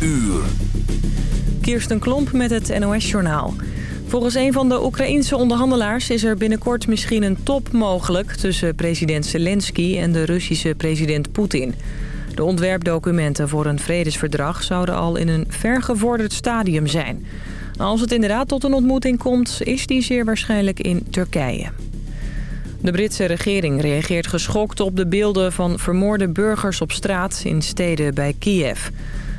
uur. Kirsten Klomp met het NOS-journaal. Volgens een van de Oekraïense onderhandelaars is er binnenkort misschien een top mogelijk... tussen president Zelensky en de Russische president Poetin. De ontwerpdocumenten voor een vredesverdrag zouden al in een vergevorderd stadium zijn. Als het inderdaad tot een ontmoeting komt, is die zeer waarschijnlijk in Turkije. De Britse regering reageert geschokt op de beelden van vermoorde burgers op straat in steden bij Kiev.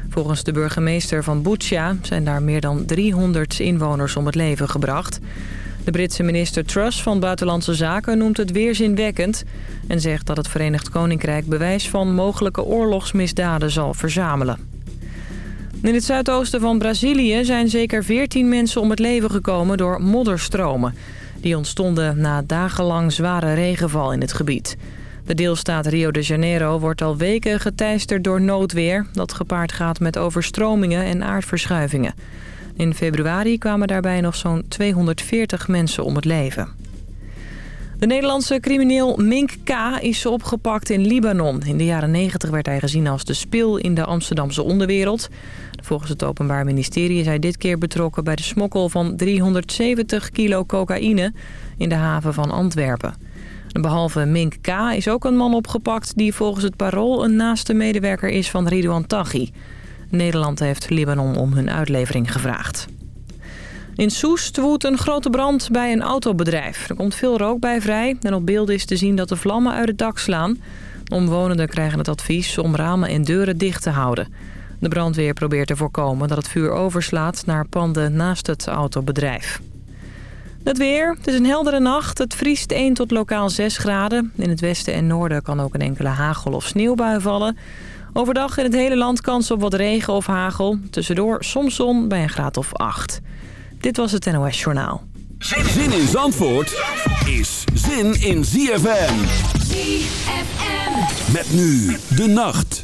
Volgens de burgemeester van Butsja zijn daar meer dan 300 inwoners om het leven gebracht. De Britse minister Truss van Buitenlandse Zaken noemt het weerzinwekkend... en zegt dat het Verenigd Koninkrijk bewijs van mogelijke oorlogsmisdaden zal verzamelen. In het zuidoosten van Brazilië zijn zeker 14 mensen om het leven gekomen door modderstromen. Die ontstonden na dagenlang zware regenval in het gebied. De deelstaat Rio de Janeiro wordt al weken geteisterd door noodweer... dat gepaard gaat met overstromingen en aardverschuivingen. In februari kwamen daarbij nog zo'n 240 mensen om het leven. De Nederlandse crimineel Mink K. is opgepakt in Libanon. In de jaren 90 werd hij gezien als de spil in de Amsterdamse onderwereld. Volgens het Openbaar Ministerie is hij dit keer betrokken bij de smokkel van 370 kilo cocaïne in de haven van Antwerpen. Behalve Mink K. is ook een man opgepakt die volgens het parool een naaste medewerker is van Ridouan Taghi. Nederland heeft Libanon om hun uitlevering gevraagd. In Soest woedt een grote brand bij een autobedrijf. Er komt veel rook bij vrij en op beelden is te zien dat de vlammen uit het dak slaan. Omwonenden krijgen het advies om ramen en deuren dicht te houden. De brandweer probeert te voorkomen dat het vuur overslaat naar panden naast het autobedrijf. Het weer. Het is een heldere nacht. Het vriest 1 tot lokaal 6 graden. In het westen en noorden kan ook een enkele hagel- of sneeuwbui vallen. Overdag in het hele land kans op wat regen of hagel. Tussendoor soms zon bij een graad of 8. Dit was het NOS Journaal. Zin in Zandvoort is zin in ZFM. ZFM. Met nu de nacht.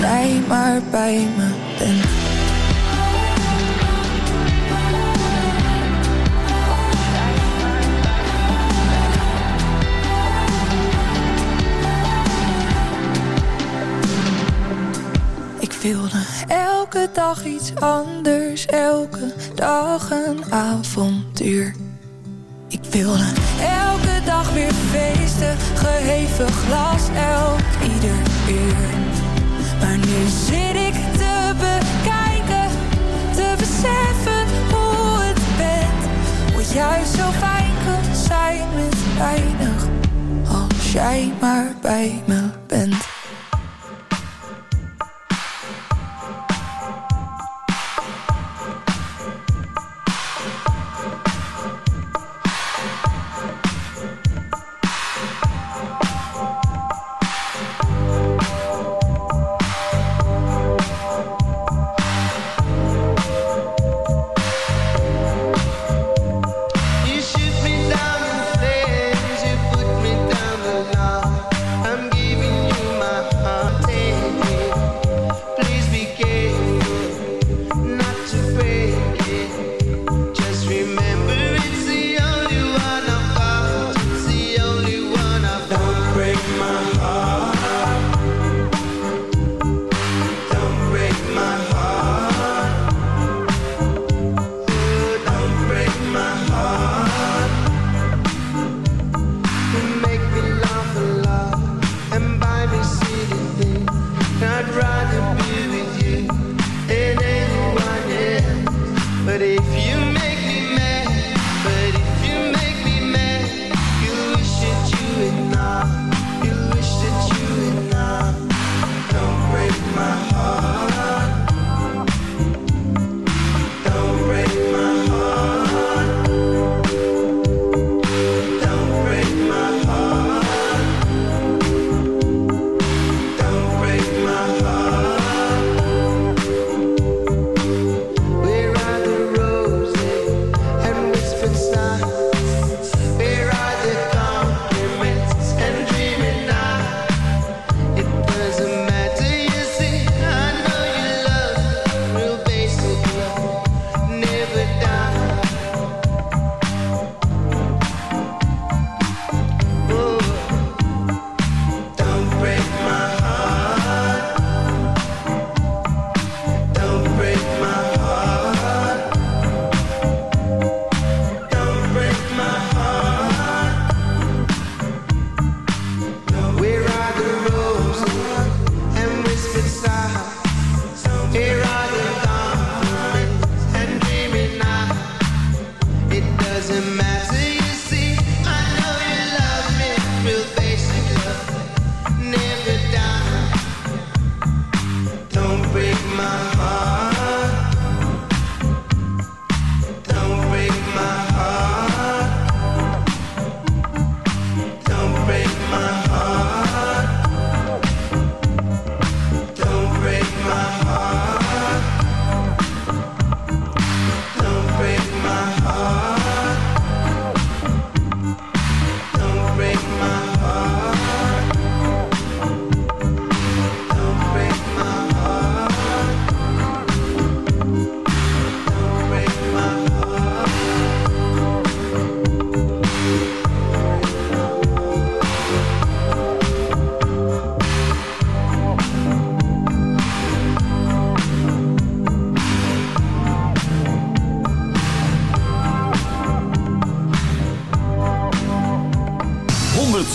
jij maar bij me bent Ik wilde elke dag iets anders, elke dag een avontuur ik wilde elke dag weer feesten, geheven glas elk ieder uur. Nu zit ik te bekijken, te beseffen hoe het bent. Hoe juist zo fijn kan zijn met weinig, als jij maar bij me bent.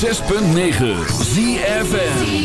106.9 ZFN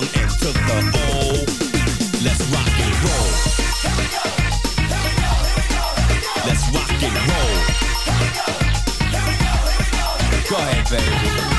young and to the old. Let's rock and roll. Let's rock and roll. Here we go. Here we go. Here we go. go ahead, baby.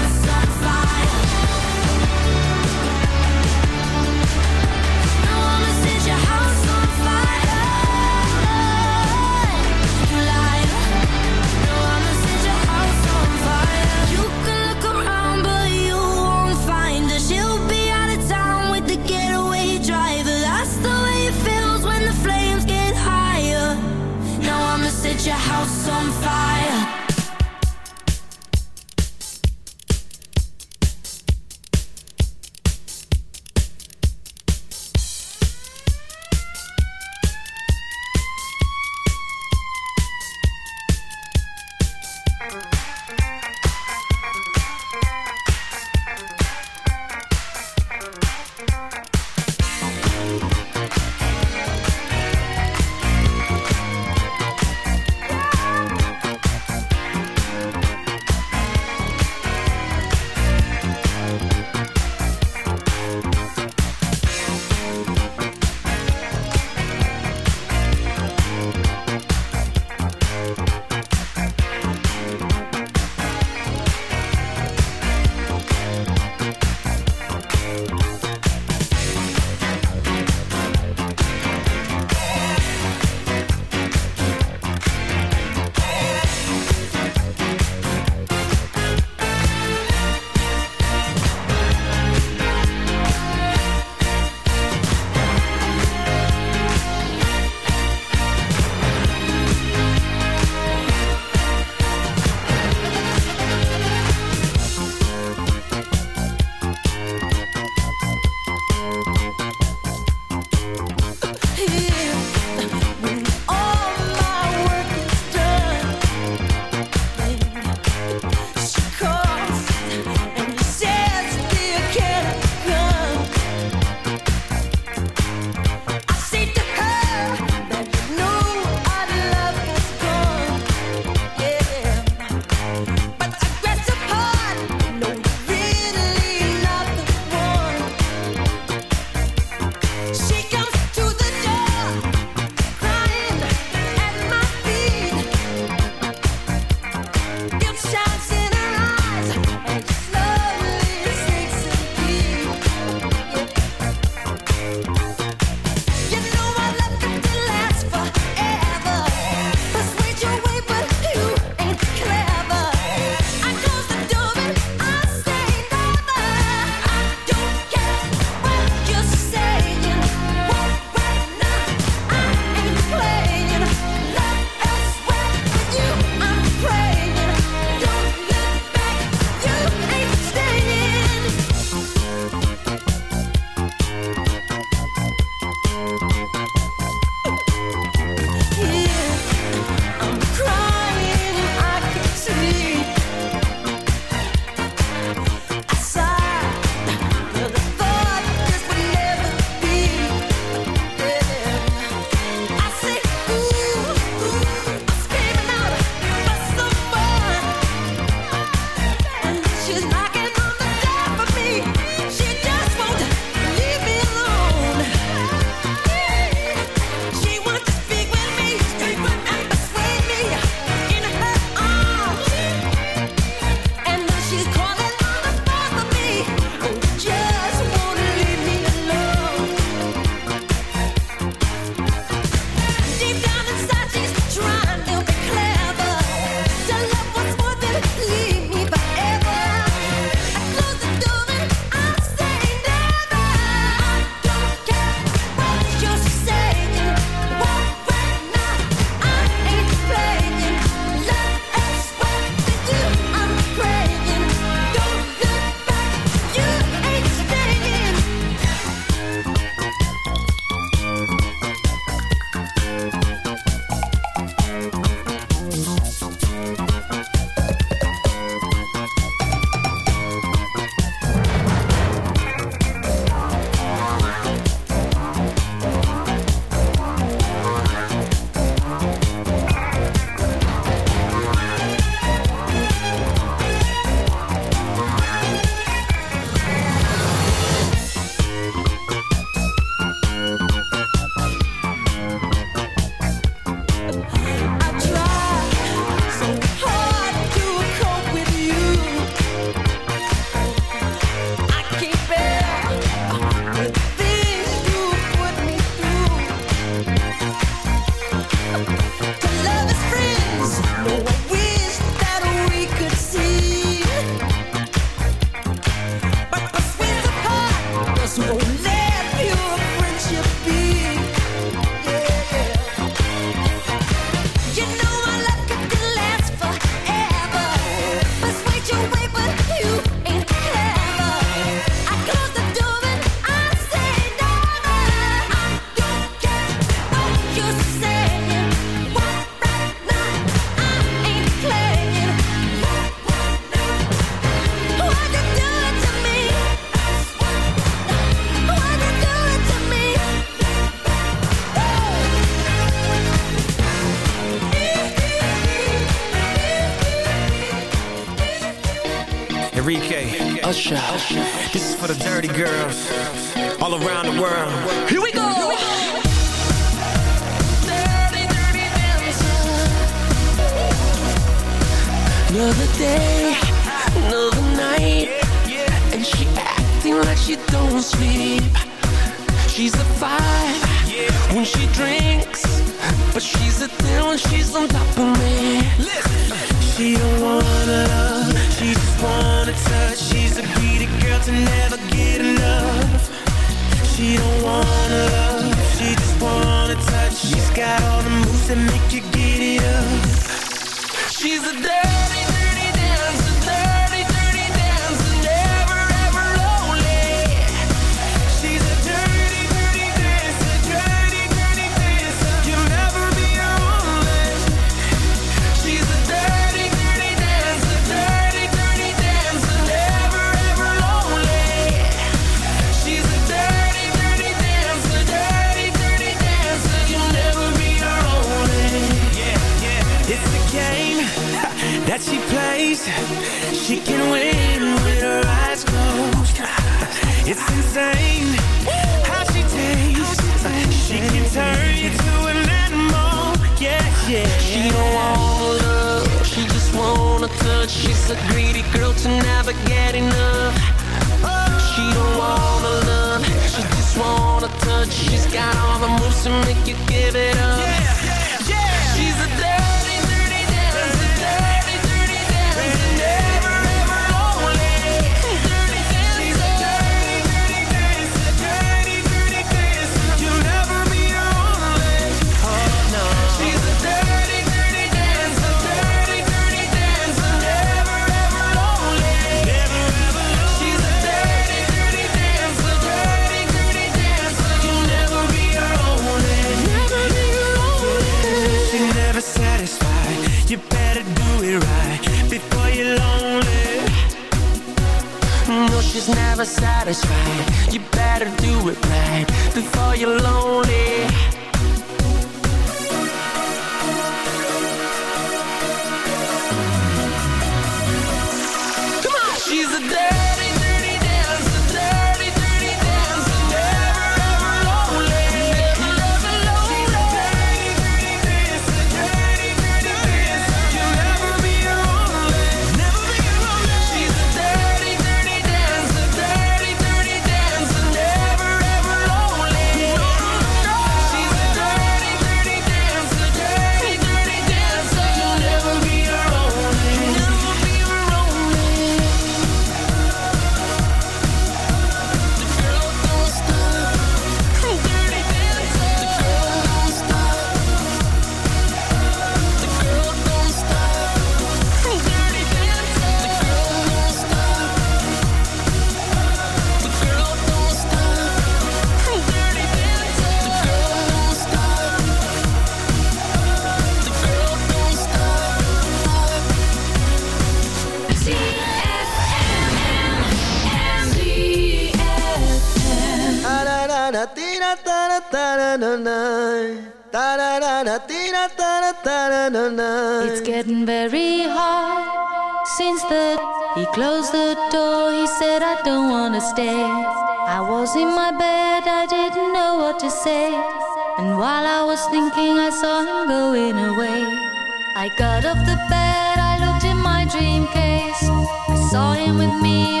With me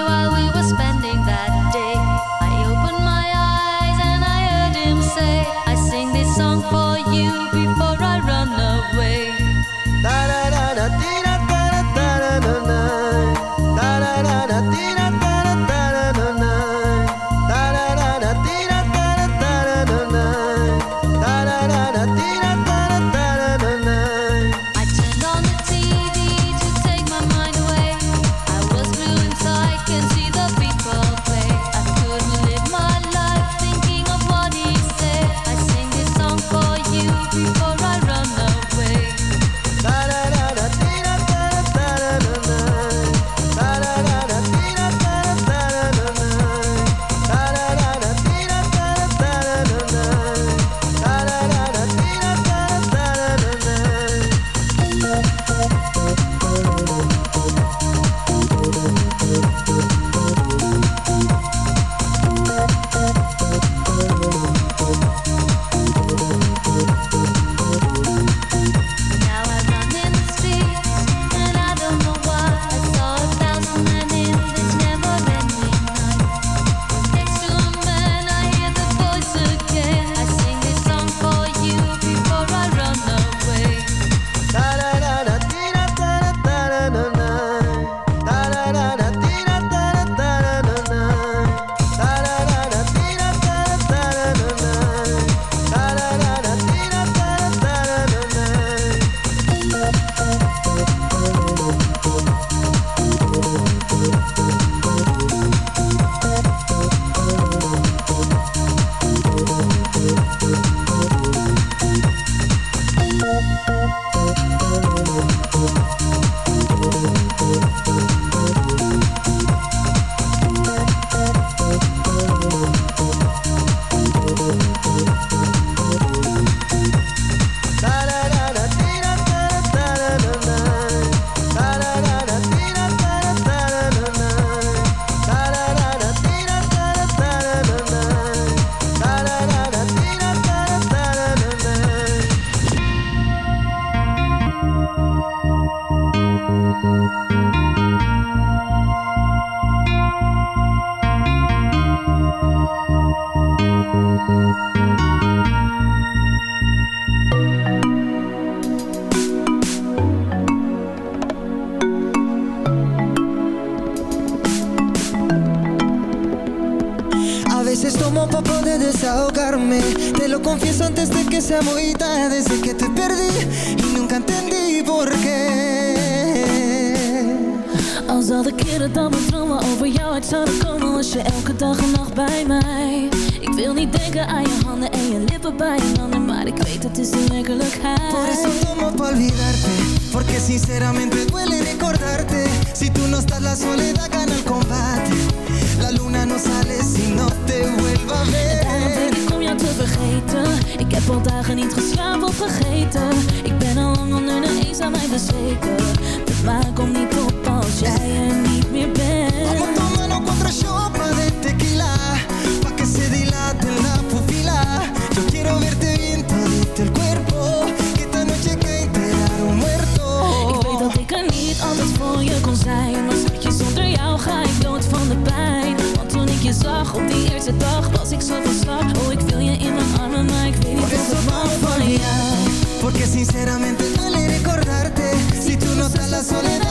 A veces tomo papo de desahogarme. Te lo confieso antes de que sea mojita. Desde que te perdí y nunca entendí por qué. Als al de keren dat mijn dromen over jou uit zouden komen Was je elke dag en nacht bij mij. Ik wil niet denken aan je handen en je lippen bij je handen Maar ik weet het is de werkelijkheid. Por eso tomo pa olvidarte Porque sinceramente duele recordarte. Si tú no estás la soledad gana el combate. La luna no sale si no te vuelva a ver. ik om jou te vergeten. Ik heb al dagen niet geslapen of vergeten Ik ben al lang onder de eens aan mij bezweken. De maan komt niet op als jij er niet meer bent Vamos tomando contra shot de tequila Pa' que se dilate la pupila Yo quiero verte bien todito el cuerpo Que esta noche cae enterado muerto Ik weet dat ik er niet anders voor je kon zijn Maar schatje, zonder jou ga ik dood van de pijn Want toen ik je zag op die eerste dag Was ik zo van slag Oh, ik wil je in mijn armen Maar ik weet niet of ik mag van jou Porque sinceramente duele recordarte. Si tú no estás la soledad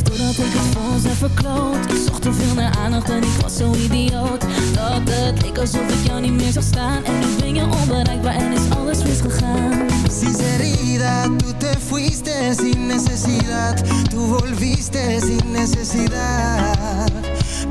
Doordat ik het voor ons verkloot. Ik zocht te veel naar aandacht en ik was zo idioot. Dat het leek alsof ik jou niet meer zag staan. En nu ben je onbereikbaar en is alles misgegaan. Sinceridad, tú te fuiste sin necesidad. Tú volviste sin necesidad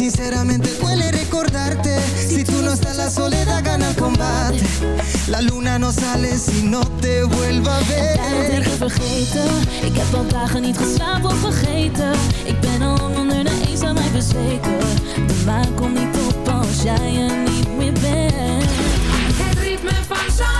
sinceramente duele recordarte. Si tú no estás la soledad gana el combate. La luna no sale si no te vuelva a Daarom ben ik ver vergeten. Ik heb al dagen niet geslapen of vergeten. Ik ben al onder de mij bezweken. De maan komt niet op als jij er niet meer bent. Het ritme van Zandvoort.